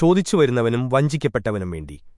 ചോദിച്ചു വരുന്നവനും വഞ്ചിക്കപ്പെട്ടവനും വേണ്ടി